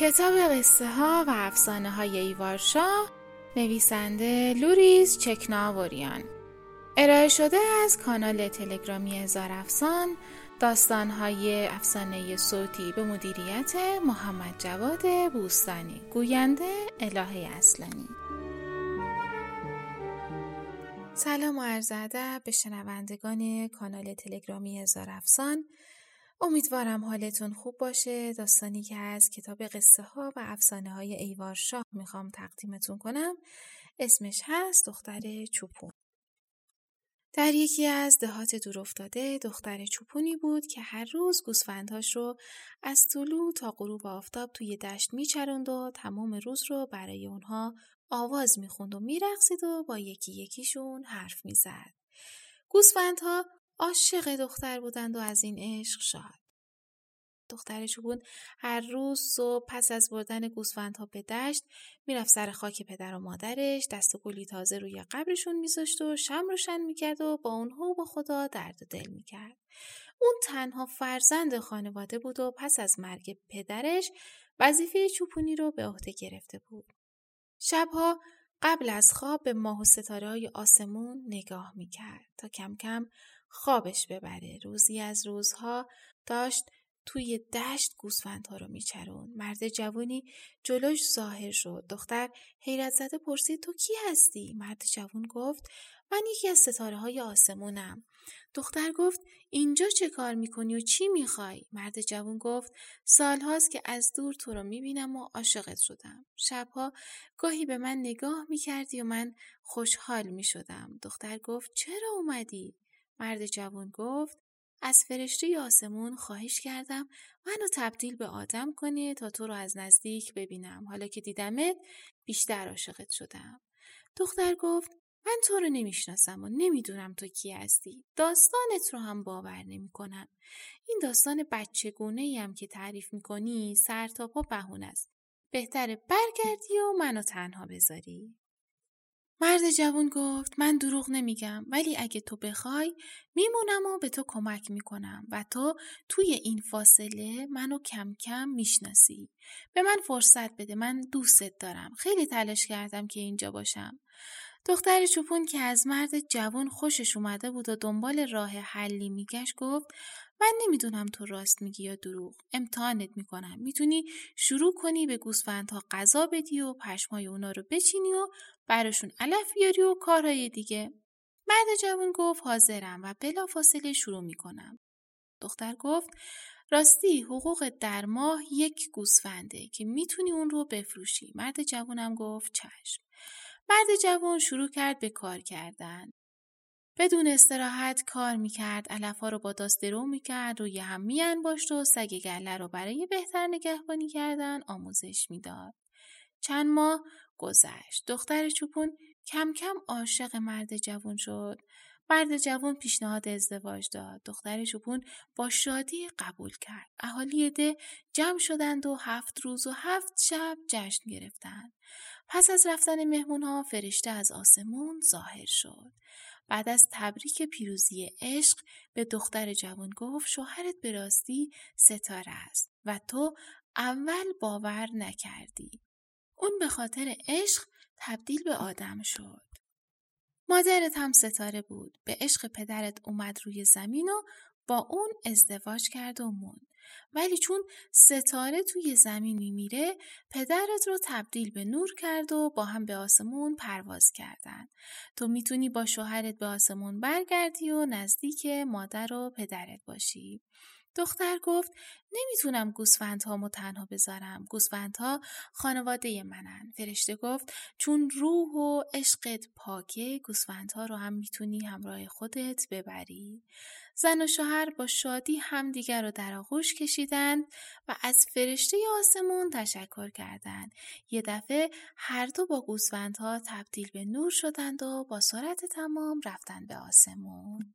کتاب قصه ها و افسانه های ایوارشا نویسنده لوریز چکناوریان. ارائه شده از کانال تلگرامی هزار افسان داستان های افسانه صوتی به مدیریت محمد جواد بوستانی. گوینده الهه اصلانی. سلام و عرض ادب به شنوندگان کانال تلگرامی هزار افسان. امیدوارم حالتون خوب باشه. داستانی که از کتاب قصه ها و افسانه های ایوار شاه می‌خوام تقدیمتون کنم. اسمش هست دختر چوپون. در یکی از دهات دورافتاده دختر چوپونی بود که هر روز گوسفندهاش رو از طلوع تا غروب آفتاب توی دشت میچرند و تمام روز رو برای اونها آواز می‌خوند و میرقصید و با یکی یکیشون حرف می‌زد. گوسفندها عاشق دختر بودند و از این عشق شاد. دختر چوبون هر روز صبح پس از بردن گوسفندها به دشت می‌رفت سر خاک پدر و مادرش دست و گلی تازه روی قبرشون میذاشت و شم روشن می‌کرد و با اونها و با خدا درد و دل می‌کرد. اون تنها فرزند خانواده بود و پس از مرگ پدرش وظیفه چوپونی رو به عهده گرفته بود. شبها قبل از خواب به ماه و ستاره های آسمون نگاه می‌کرد تا کم کم خوابش ببره. روزی از روزها داشت توی دشت گوسفندها رو میچرون. مرد جوانی جلوش ظاهر شد. دختر حیرت زده پرسید تو کی هستی؟ مرد جوان گفت من یکی از ستاره های آسمونم. دختر گفت اینجا چه کار می‌کنی و چی می‌خوای؟ مرد جوان گفت سالهاست که از دور تو رو می‌بینم و عاشقت شدم. شبها گاهی به من نگاه می‌کردی و من خوشحال می‌شدم. دختر گفت چرا اومدی؟ مرد جوان گفت از فرشته آسمون خواهش کردم منو تبدیل به آدم کنی تا تو رو از نزدیک ببینم. حالا که دیدمت بیشتر عاشقت شدم. دختر گفت من تو رو نمی‌شناسم و نمی‌دونم تو کی هستی. داستانت رو هم باور نمی‌کنم. این داستان بچگونه هم که تعریف می‌کنی سر تا پا بهون است. بهتره برگردی و منو تنها بذاری. مرد جوان گفت من دروغ نمیگم ولی اگه تو بخوای میمونم و به تو کمک می‌کنم و تو توی این فاصله منو کم کم می‌شناسی. به من فرصت بده من دوستت دارم. خیلی تلاش کردم که اینجا باشم. دختر چوپون که از مرد جوان خوشش اومده بود و دنبال راه حلی میگشت گفت من نمی‌دونم تو راست میگی یا دروغ امتحانت می‌کنم می‌تونی شروع کنی به گوسفندها غذا بدی و پشمای اونا رو بچینی و براشون علف بیاری و کارهای دیگه مرد جوان گفت حاضرم و بلافاصله شروع می‌کنم دختر گفت راستی حقوق در ماه یک گوسفنده که می‌تونی اون رو بفروشی مرد جوانم گفت چشم مرد جوان شروع کرد به کار کردن. بدون استراحت کار می‌کرد، علفها رو با داست درو می‌کرد، روی هم میانباشت و سگ گله رو برای بهتر نگهبانی کردن آموزش می‌داد. چند ماه گذشت. دختر چوپون کم کم عاشق مرد جوان شد. مرد جوان پیشنهاد ازدواج داد. دختر چوپون با شادی قبول کرد. اهالی ده جمع شدند و هفت روز و هفت شب جشن گرفتند. پس از رفتن مهمون ها فرشته از آسمون ظاهر شد. بعد از تبریک پیروزی عشق به دختر جوان گفت شوهرت به راستی ستاره است و تو اول باور نکردی. اون به خاطر عشق تبدیل به آدم شد. مادرت هم ستاره بود. به عشق پدرت اومد روی زمین و با اون ازدواج کرد و موند. ولی چون ستاره توی زمین میمیره پدرت رو تبدیل به نور کرد و با هم به آسمون پرواز کردن. تو می‌تونی با شوهرت به آسمون برگردی و نزدیک مادر و پدرت باشی. دختر گفت نمی‌تونم گوسفندهامو تنها بذارم. گوسفندها خانواده منن. فرشته گفت چون روح و عشقت پاکه گوسفندها رو هم می‌تونی همراه خودت ببری. زن و شوهر با شادی همدیگر رو در آغوش کشیدند و از فرشته آسمون تشکر کردند. یه دفعه هر دو با گوسفندها تبدیل به نور شدند و با سرعت تمام رفتند به آسمون.